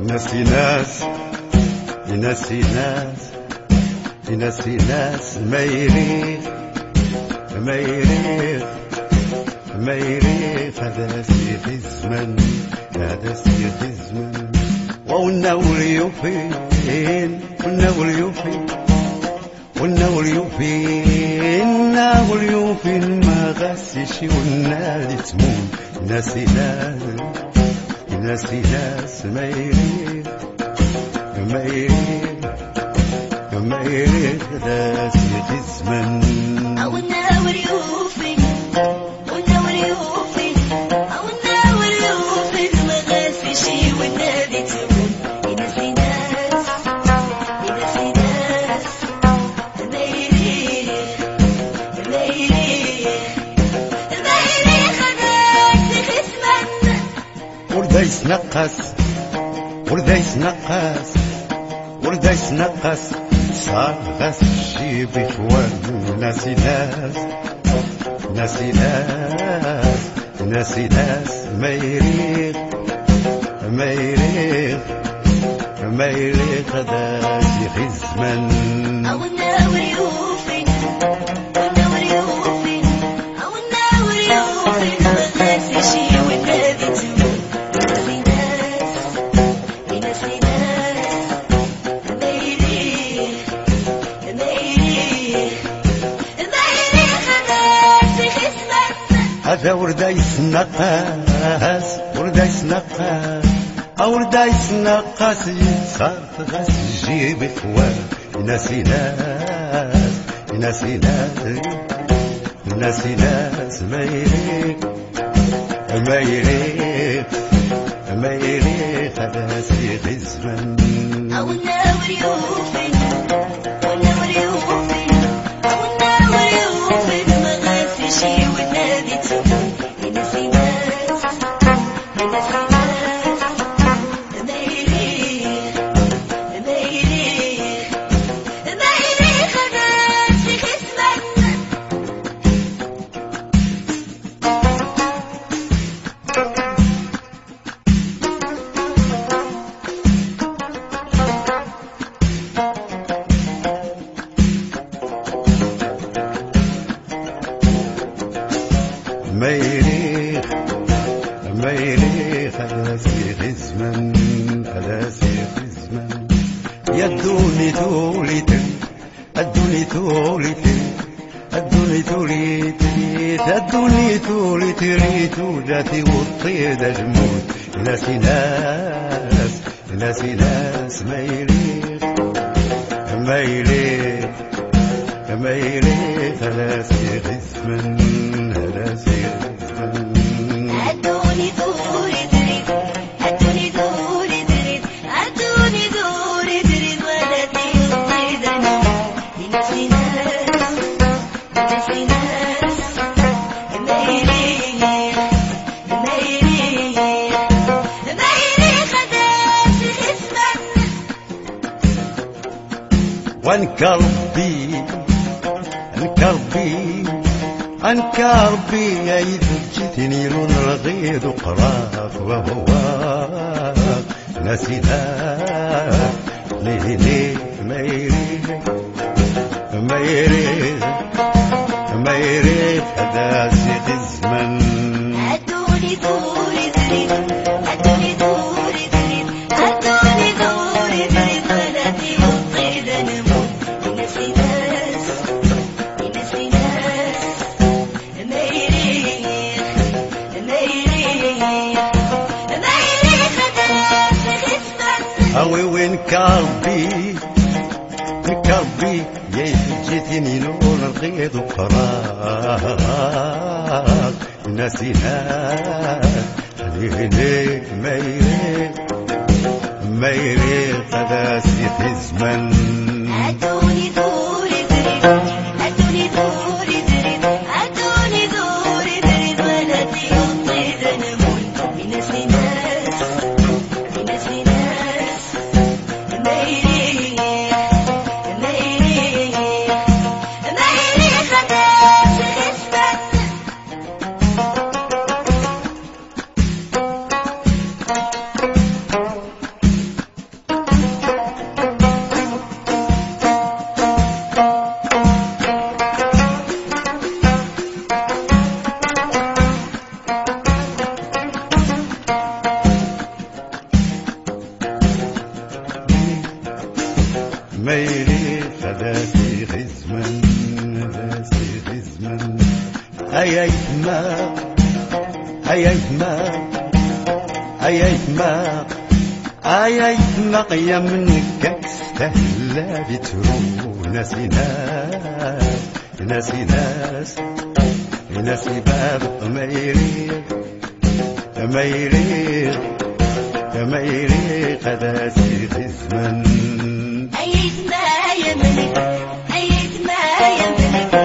ينسي ناس ينسي ناس ينسي ناس ما يريد ما يريد ما يريد. هذا سيف الزمن هذا سيف الزمن. والنول يفين والنول يفين والنول يفين والنول يفين ما غسش والنادي تمون ناسي ناس. ناسي ناس ما يريد ما يريد ما يريد هذا سيف وردا يسنقص وردا يسنقص وردا يسنقص صار غاس الجيب اخوان ناسي ناس ناسي ناس ناسي ناس. ما يريد ما يريد ما يريد هذا في الزمن أو الناور يوفي. هذا وردا يسنقاس وردا يسنقاس وردا يسنقاس صارت غاس جيب اخوان ناسي ناس ناسي ناس ناسي ناس ما يريك ما يريك ما يريك هذا سيغ الزمن. أو الناور يوفي الدوني توليت الدوني توليت ريتو جاتي والطيد جمود ناسي ناس ناسي ناس ما يريخ ما يريخ ما يريد. على سيغ الزمن وانكربي انكربي انكربي يا جيتني لون رغيد وقراف وهو نسينا ليه ليه ما يريد ما يريد ما يريد. هذا سيد الزمن. كربي كربي يا جيتني لون الغيض وقراك نسينا ليه ليه ما يريد ما يريد هذا سيف الزمن ما ما أيايت ما أيايت ما قيا منك استهلا بترو ناسي ناس ناسي ناس ناسي باب ميري ميري ميري قداسي خزمن أيد ما يملك أيد ما يملك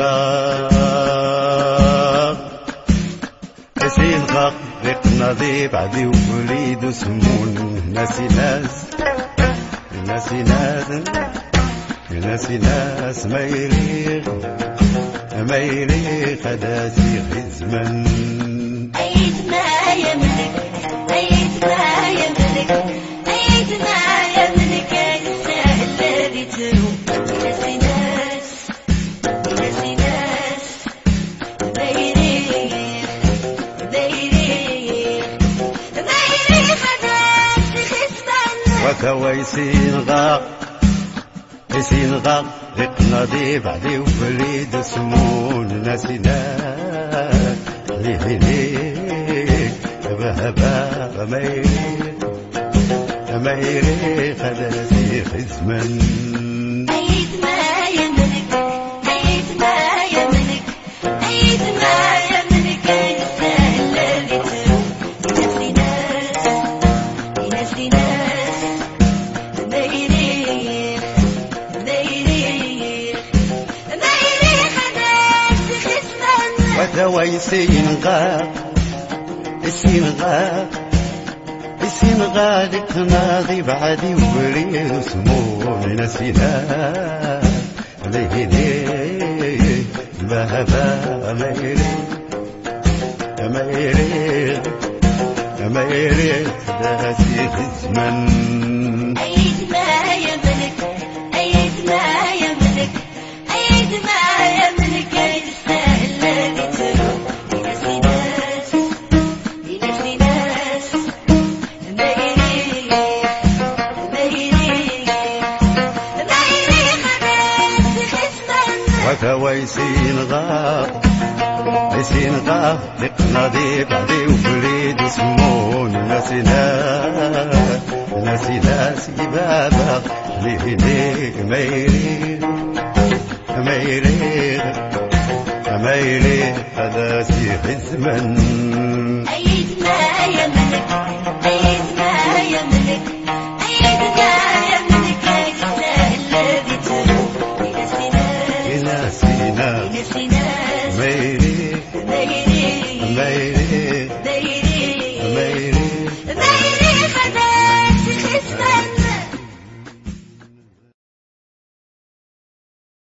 يسين غاق يسين غاق ريق ناضي بعدي ووليد سمون ناسي ناس ناسي ناس ناسي ناس ما يريغ ما يريغ هداسي خزمن أيد خزمن وكويسين غاق. يسين غاق. ريق ناضي بعدي ووليد سمون ناسي ناس ليه ليه بهبا ما يريغ هداسي خزمن خزمن وكويسين غاق يسين غاق يسين غادق ناضي بعدي ووليد سمون ناسي ناس ليه ليه بهبا ما يريغ ما يريغ ما يسين غاق نقناضي بعدي وفريد سمون ناسي ناس ناسي ناس بابا ليه ما يريغ ما يريغ هذا سي حزمن